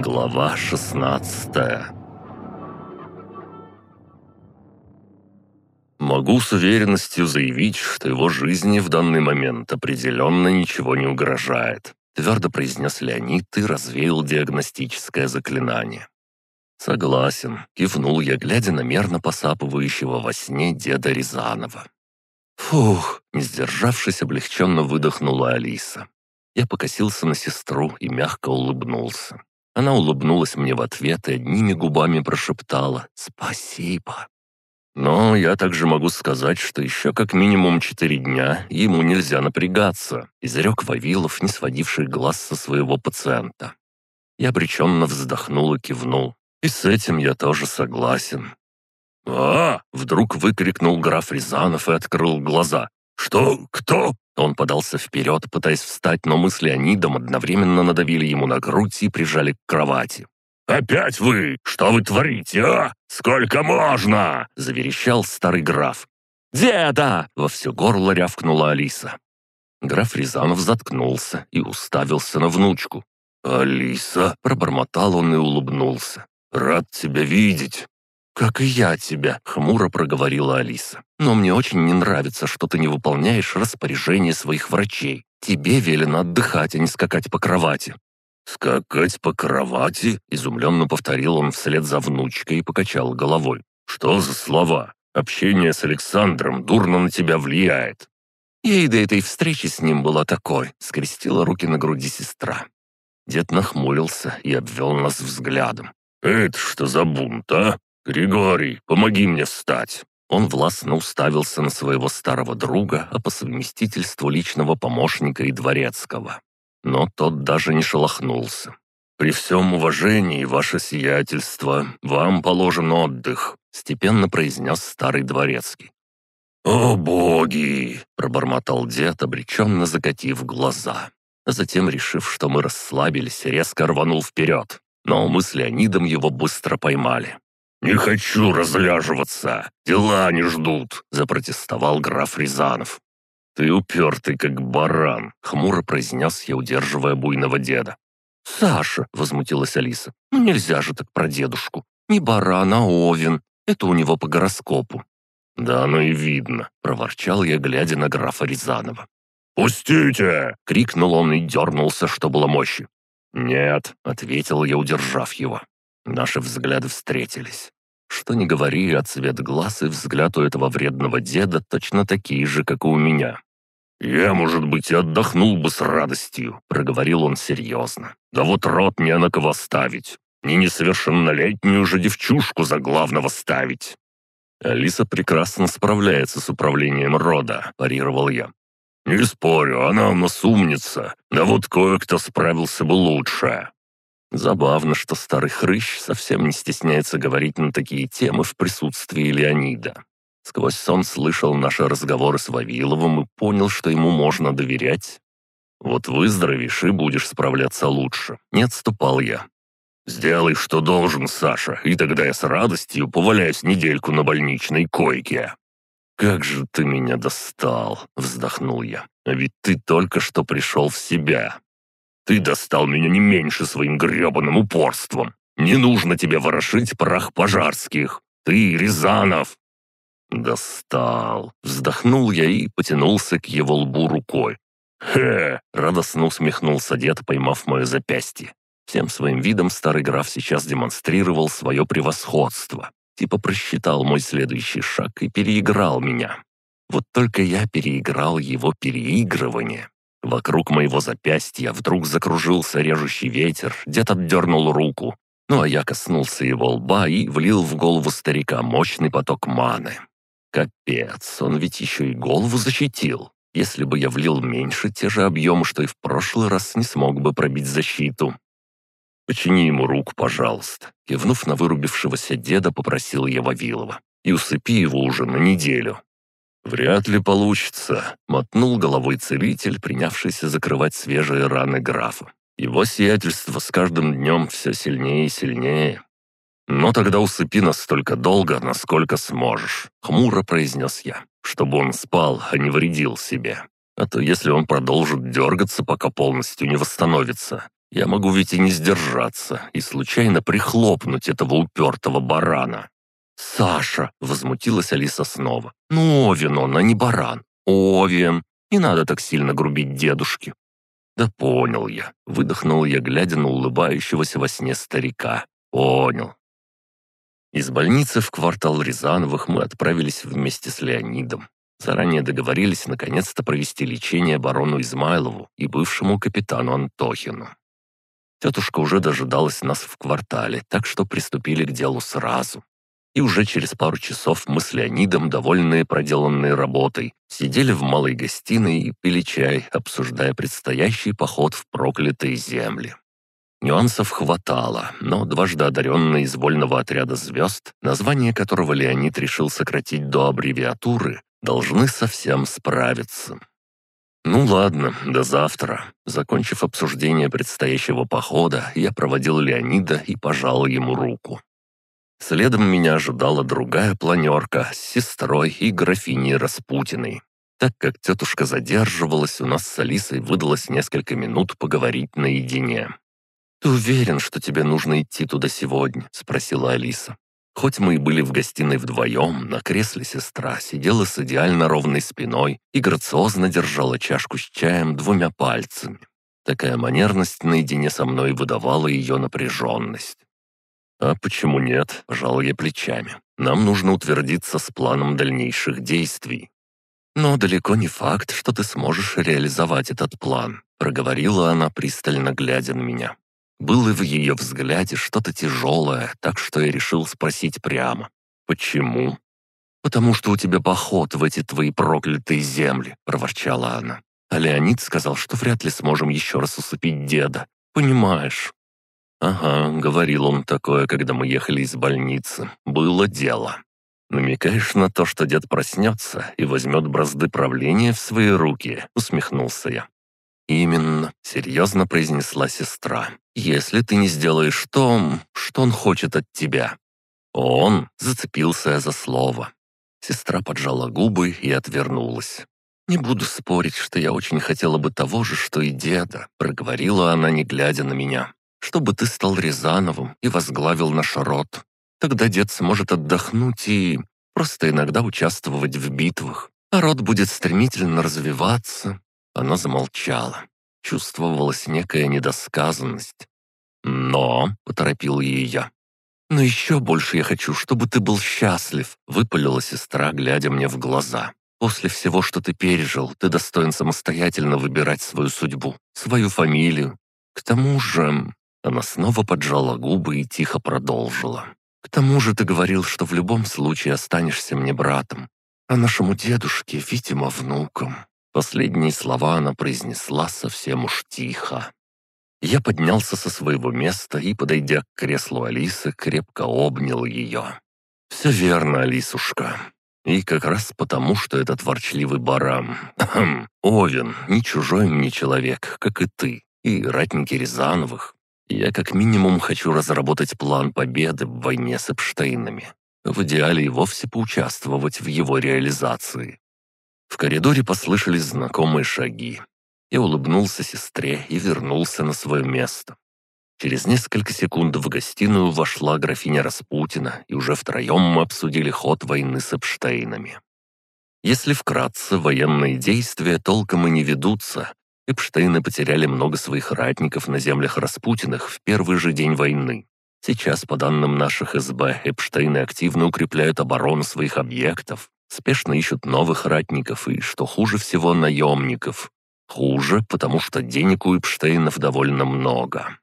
Глава 16 Могу с уверенностью заявить, что его жизни в данный момент определенно ничего не угрожает, твердо произнес Леонид и развеял диагностическое заклинание. «Согласен», — кивнул я, глядя на мерно посапывающего во сне деда Рязанова. «Фух!» — не сдержавшись, облегченно выдохнула Алиса. Я покосился на сестру и мягко улыбнулся. Она улыбнулась мне в ответ и одними губами прошептала «Спасибо». Но я также могу сказать, что еще как минимум четыре дня ему нельзя напрягаться, изрек Вавилов, не сводивший глаз со своего пациента. Я обреченно вздохнул и кивнул. И с этим я тоже согласен. «А!» — вдруг выкрикнул граф Рязанов и открыл глаза. «Что? Кто?» Он подался вперед, пытаясь встать, но мы с Леонидом одновременно надавили ему на грудь и прижали к кровати. «Опять вы? Что вы творите, а? Сколько можно?» — заверещал старый граф. «Деда!» — во все горло рявкнула Алиса. Граф Рязанов заткнулся и уставился на внучку. «Алиса!» — пробормотал он и улыбнулся. «Рад тебя видеть!» «Как и я тебя», — хмуро проговорила Алиса. «Но мне очень не нравится, что ты не выполняешь распоряжение своих врачей. Тебе велено отдыхать, а не скакать по кровати». «Скакать по кровати?» — изумленно повторил он вслед за внучкой и покачал головой. «Что за слова? Общение с Александром дурно на тебя влияет». Ей до этой встречи с ним была такой, скрестила руки на груди сестра. Дед нахмурился и обвел нас взглядом. «Это что за бунт, а? «Григорий, помоги мне встать!» Он властно уставился на своего старого друга, а по совместительству личного помощника и дворецкого. Но тот даже не шелохнулся. «При всем уважении, ваше сиятельство, вам положен отдых», — степенно произнес старый дворецкий. «О боги!» — пробормотал дед, обреченно закатив глаза. А затем, решив, что мы расслабились, резко рванул вперед. Но мы с Леонидом его быстро поймали. «Не хочу разляживаться, дела не ждут», — запротестовал граф Рязанов. «Ты упертый, как баран», — хмуро произнес я, удерживая буйного деда. «Саша», — возмутилась Алиса, — «ну нельзя же так про дедушку. Не баран, а овен. Это у него по гороскопу». «Да оно и видно», — проворчал я, глядя на графа Рязанова. «Пустите!» — крикнул он и дернулся, что было мощи. «Нет», — ответил я, удержав его. Наши взгляды встретились. Что ни говори, а цвет глаз и взгляд у этого вредного деда точно такие же, как и у меня. «Я, может быть, и отдохнул бы с радостью», — проговорил он серьезно. «Да вот рот не на кого ставить. Не несовершеннолетнюю же девчушку за главного ставить». «Алиса прекрасно справляется с управлением рода», — парировал я. «Не спорю, она у нас умница, да вот кое-кто справился бы лучше. Забавно, что старый хрыщ совсем не стесняется говорить на такие темы в присутствии Леонида. Сквозь сон слышал наши разговоры с Вавиловым и понял, что ему можно доверять. «Вот выздоровеешь и будешь справляться лучше», — не отступал я. «Сделай, что должен, Саша, и тогда я с радостью поваляюсь недельку на больничной койке». «Как же ты меня достал!» — вздохнул я. «А ведь ты только что пришел в себя. Ты достал меня не меньше своим гребаным упорством. Не нужно тебе ворошить прах пожарских. Ты, Рязанов!» «Достал!» — вздохнул я и потянулся к его лбу рукой. «Хе!» — радостно усмехнулся дед, поймав мое запястье. Всем своим видом старый граф сейчас демонстрировал свое превосходство. Типа просчитал мой следующий шаг и переиграл меня. Вот только я переиграл его переигрывание. Вокруг моего запястья вдруг закружился режущий ветер, дед отдернул руку. Ну а я коснулся его лба и влил в голову старика мощный поток маны. Капец, он ведь еще и голову защитил. Если бы я влил меньше, те же объемы, что и в прошлый раз, не смог бы пробить защиту. «Почини ему руку, пожалуйста», — кивнув на вырубившегося деда, попросил я Вавилова. «И усыпи его уже на неделю. «Вряд ли получится», — мотнул головой целитель, принявшийся закрывать свежие раны графа. «Его сиятельство с каждым днем все сильнее и сильнее». «Но тогда усыпи нас столько долго, насколько сможешь», — хмуро произнес я, «чтобы он спал, а не вредил себе. А то если он продолжит дергаться, пока полностью не восстановится, Я могу ведь и не сдержаться, и случайно прихлопнуть этого упертого барана». «Саша!» — возмутилась Алиса снова. «Ну, Овен он, а не баран. Овен! Не надо так сильно грубить дедушке». «Да понял я», — выдохнул я, глядя на улыбающегося во сне старика. «Понял». Из больницы в квартал Рязановых мы отправились вместе с Леонидом. Заранее договорились наконец-то провести лечение барону Измайлову и бывшему капитану Антохину. Тетушка уже дожидалась нас в квартале, так что приступили к делу сразу. И уже через пару часов мы с Леонидом, довольные проделанной работой, сидели в малой гостиной и пили чай, обсуждая предстоящий поход в проклятые земли. Нюансов хватало, но дважды одаренный из вольного отряда звезд, название которого Леонид решил сократить до аббревиатуры, должны совсем справиться. Ну ладно, до завтра. Закончив обсуждение предстоящего похода, я проводил Леонида и пожал ему руку. Следом меня ожидала другая планерка с сестрой и графиней Распутиной. Так как тетушка задерживалась, у нас с Алисой выдалось несколько минут поговорить наедине. «Ты уверен, что тебе нужно идти туда сегодня?» — спросила Алиса. Хоть мы и были в гостиной вдвоем, на кресле сестра сидела с идеально ровной спиной и грациозно держала чашку с чаем двумя пальцами. Такая манерность наедине со мной выдавала ее напряженность. «А почему нет?» – пожал я плечами. «Нам нужно утвердиться с планом дальнейших действий». «Но далеко не факт, что ты сможешь реализовать этот план», – проговорила она, пристально глядя на меня. Было в ее взгляде что-то тяжелое, так что я решил спросить прямо. «Почему?» «Потому что у тебя поход в эти твои проклятые земли», — проворчала она. А Леонид сказал, что вряд ли сможем еще раз усыпить деда. Понимаешь?» «Ага», — говорил он такое, когда мы ехали из больницы. «Было дело». «Намекаешь на то, что дед проснется и возьмет бразды правления в свои руки?» — усмехнулся я. «Именно», — серьезно произнесла сестра. «Если ты не сделаешь то, что он хочет от тебя». Он зацепился за слово. Сестра поджала губы и отвернулась. «Не буду спорить, что я очень хотела бы того же, что и деда», — проговорила она, не глядя на меня. «Чтобы ты стал Рязановым и возглавил наш род. Тогда дед сможет отдохнуть и просто иногда участвовать в битвах, а род будет стремительно развиваться, она замолчала. Чувствовалась некая недосказанность. «Но», — поторопил ее я. «Но еще больше я хочу, чтобы ты был счастлив», — выпалила сестра, глядя мне в глаза. «После всего, что ты пережил, ты достоин самостоятельно выбирать свою судьбу, свою фамилию. К тому же...» Она снова поджала губы и тихо продолжила. «К тому же ты говорил, что в любом случае останешься мне братом, а нашему дедушке, видимо, внуком. Последние слова она произнесла совсем уж тихо. Я поднялся со своего места и, подойдя к креслу Алисы, крепко обнял ее. «Все верно, Алисушка. И как раз потому, что этот ворчливый баран, хм, Овен, не чужой мне человек, как и ты, и ратники Рязановых, я как минимум хочу разработать план победы в войне с Эпштейнами. В идеале и вовсе поучаствовать в его реализации. В коридоре послышались знакомые шаги. Я улыбнулся сестре и вернулся на свое место. Через несколько секунд в гостиную вошла графиня Распутина, и уже втроем мы обсудили ход войны с Эпштейнами. Если вкратце, военные действия толком и не ведутся. Эпштейны потеряли много своих ратников на землях Распутиных в первый же день войны. Сейчас, по данным наших СБ, Эпштейны активно укрепляют оборону своих объектов, Спешно ищут новых ратников и, что хуже всего, наемников. Хуже, потому что денег у Эпштейнов довольно много.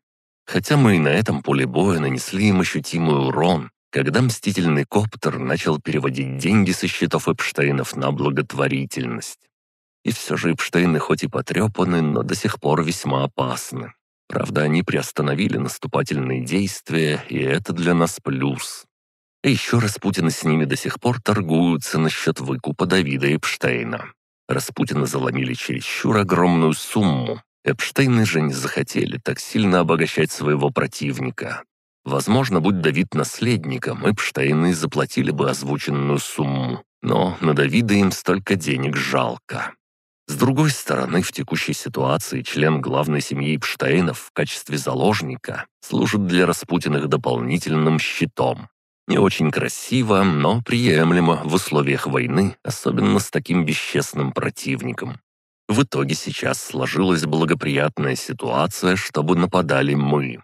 Хотя мы и на этом поле боя нанесли им ощутимый урон, когда мстительный коптер начал переводить деньги со счетов Эпштейнов на благотворительность. И все же Эпштейны хоть и потрепаны, но до сих пор весьма опасны. Правда, они приостановили наступательные действия, и это для нас плюс. А еще Распутины с ними до сих пор торгуются насчет выкупа Давида Эпштейна. Распутины заломили чересчур огромную сумму. Эпштейны же не захотели так сильно обогащать своего противника. Возможно, будь Давид наследником, Эпштейны заплатили бы озвученную сумму. Но на Давида им столько денег жалко. С другой стороны, в текущей ситуации член главной семьи Эпштейнов в качестве заложника служит для Распутиных дополнительным щитом. Не очень красиво, но приемлемо в условиях войны, особенно с таким бесчестным противником. В итоге сейчас сложилась благоприятная ситуация, чтобы нападали мы.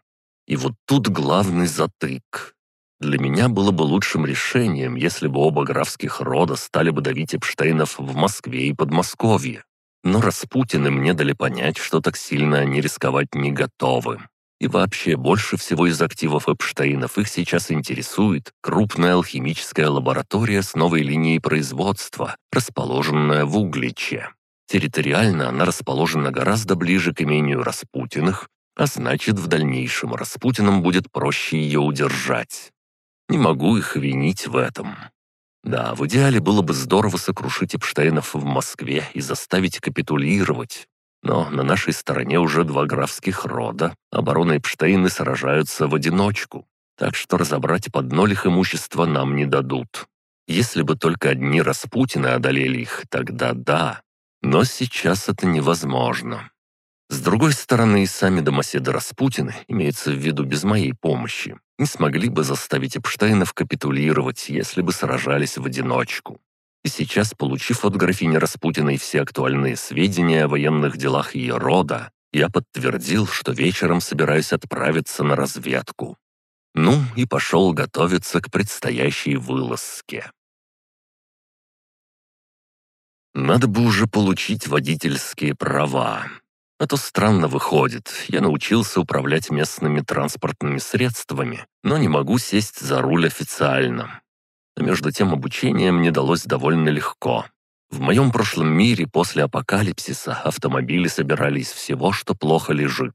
И вот тут главный затык. Для меня было бы лучшим решением, если бы оба графских рода стали бы давить Эпштейнов в Москве и Подмосковье. Но Распутины мне дали понять, что так сильно они рисковать не готовы. И вообще, больше всего из активов Эпштейнов их сейчас интересует крупная алхимическая лаборатория с новой линией производства, расположенная в Угличе. Территориально она расположена гораздо ближе к имению Распутиных, а значит, в дальнейшем Распутинам будет проще ее удержать. Не могу их винить в этом. Да, в идеале было бы здорово сокрушить Эпштейнов в Москве и заставить капитулировать. Но на нашей стороне уже два графских рода, обороны Эпштейны сражаются в одиночку, так что разобрать под ноль их имущество нам не дадут. Если бы только одни Распутины одолели их, тогда да. Но сейчас это невозможно. С другой стороны, и сами домоседы Распутины, имеется в виду без моей помощи, не смогли бы заставить Эпштейнов капитулировать, если бы сражались в одиночку. И сейчас, получив от графини Распутиной все актуальные сведения о военных делах ее рода, я подтвердил, что вечером собираюсь отправиться на разведку. Ну и пошел готовиться к предстоящей вылазке. Надо бы уже получить водительские права. А то странно выходит. Я научился управлять местными транспортными средствами, но не могу сесть за руль официально. А между тем обучение мне далось довольно легко. В моем прошлом мире после апокалипсиса автомобили собирали из всего, что плохо лежит.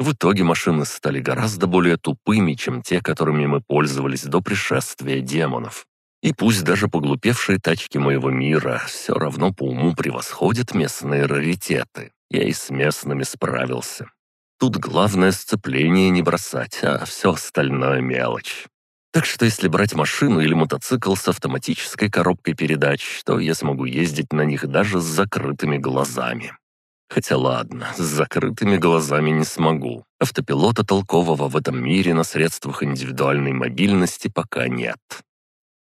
В итоге машины стали гораздо более тупыми, чем те, которыми мы пользовались до пришествия демонов. И пусть даже поглупевшие тачки моего мира все равно по уму превосходят местные раритеты. Я и с местными справился. Тут главное сцепление не бросать, а все остальное мелочь. Так что если брать машину или мотоцикл с автоматической коробкой передач, то я смогу ездить на них даже с закрытыми глазами. Хотя ладно, с закрытыми глазами не смогу. Автопилота толкового в этом мире на средствах индивидуальной мобильности пока нет.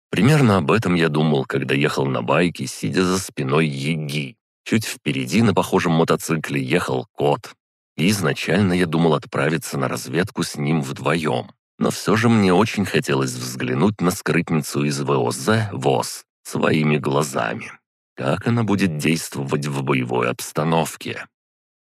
Примерно об этом я думал, когда ехал на байке, сидя за спиной Еги. Чуть впереди на похожем мотоцикле ехал кот. И изначально я думал отправиться на разведку с ним вдвоем. Но все же мне очень хотелось взглянуть на скрытницу из ВОЗ ВОЗ своими глазами. Как она будет действовать в боевой обстановке?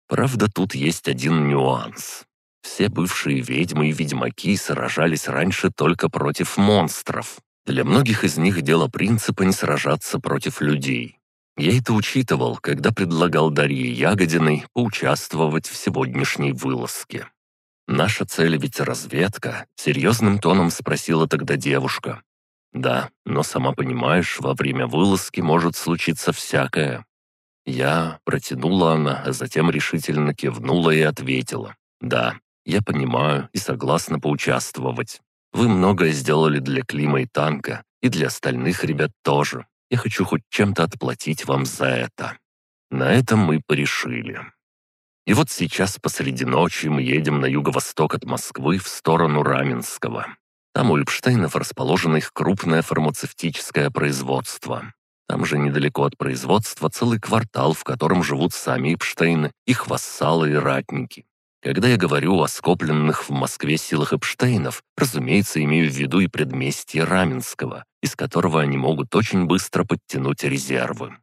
Правда, тут есть один нюанс. Все бывшие ведьмы и ведьмаки сражались раньше только против монстров. Для многих из них дело принципа не сражаться против людей. Я это учитывал, когда предлагал Дарье Ягодиной поучаствовать в сегодняшней вылазке. «Наша цель ведь разведка», — серьезным тоном спросила тогда девушка. «Да, но сама понимаешь, во время вылазки может случиться всякое». Я протянула она, а затем решительно кивнула и ответила. «Да, я понимаю и согласна поучаствовать. Вы многое сделали для Клима и Танка, и для остальных ребят тоже. Я хочу хоть чем-то отплатить вам за это». На этом мы порешили. И вот сейчас посреди ночи мы едем на юго-восток от Москвы в сторону Раменского. Там у Эпштейнов расположено их крупное фармацевтическое производство. Там же недалеко от производства целый квартал, в котором живут сами Эпштейны, их вассалы и ратники. Когда я говорю о скопленных в Москве силах Эпштейнов, разумеется, имею в виду и предместье Раменского, из которого они могут очень быстро подтянуть резервы.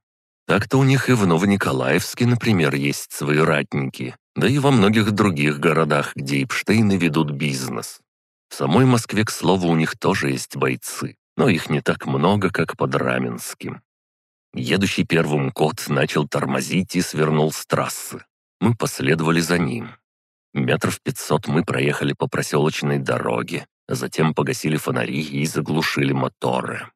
Так-то у них и в Новониколаевске, например, есть свои ратники, да и во многих других городах, где Эпштейны ведут бизнес. В самой Москве, к слову, у них тоже есть бойцы, но их не так много, как под Раменским. Едущий первым кот начал тормозить и свернул с трассы. Мы последовали за ним. Метров пятьсот мы проехали по проселочной дороге, затем погасили фонари и заглушили моторы.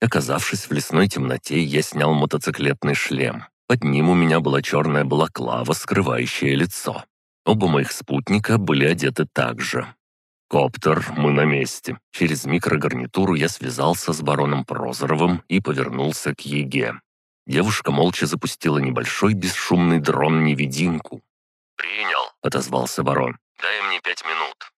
Оказавшись в лесной темноте, я снял мотоциклетный шлем. Под ним у меня была черная балаклава, скрывающая лицо. Оба моих спутника были одеты так же. «Коптер, мы на месте». Через микрогарнитуру я связался с бароном Прозоровым и повернулся к Еге. Девушка молча запустила небольшой бесшумный дрон-невидимку. «Принял», — отозвался барон. «Дай мне пять минут».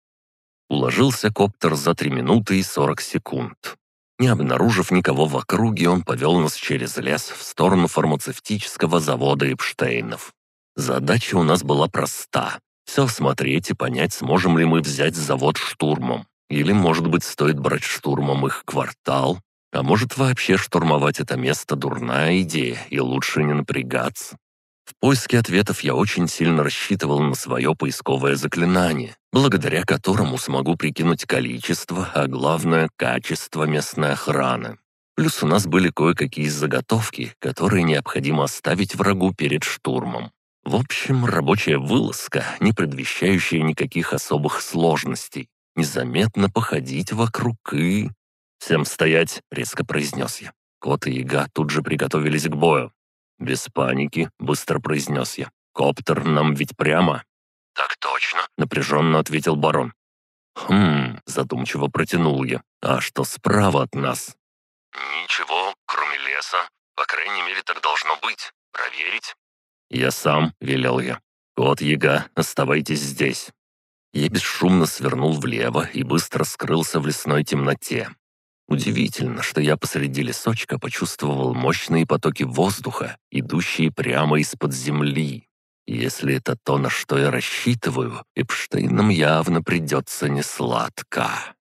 Уложился коптер за три минуты и сорок секунд. Не обнаружив никого в округе, он повел нас через лес в сторону фармацевтического завода Эпштейнов. Задача у нас была проста. Все смотреть и понять, сможем ли мы взять завод штурмом. Или, может быть, стоит брать штурмом их квартал. А может, вообще штурмовать это место дурная идея, и лучше не напрягаться. В поиске ответов я очень сильно рассчитывал на свое поисковое заклинание, благодаря которому смогу прикинуть количество, а главное – качество местной охраны. Плюс у нас были кое-какие заготовки, которые необходимо оставить врагу перед штурмом. В общем, рабочая вылазка, не предвещающая никаких особых сложностей. Незаметно походить вокруг и... «Всем стоять!» — резко произнес я. Кот и яга тут же приготовились к бою. «Без паники», — быстро произнес я. «Коптер нам ведь прямо». «Так точно», — напряженно ответил барон. «Хм...» — задумчиво протянул я. «А что справа от нас?» «Ничего, кроме леса. По крайней мере, так должно быть. Проверить?» «Я сам», — велел я. «Кот Яга, оставайтесь здесь». Я бесшумно свернул влево и быстро скрылся в лесной темноте. Удивительно, что я посреди лесочка почувствовал мощные потоки воздуха, идущие прямо из-под земли. Если это то, на что я рассчитываю, Эпштейнам явно придется несладко.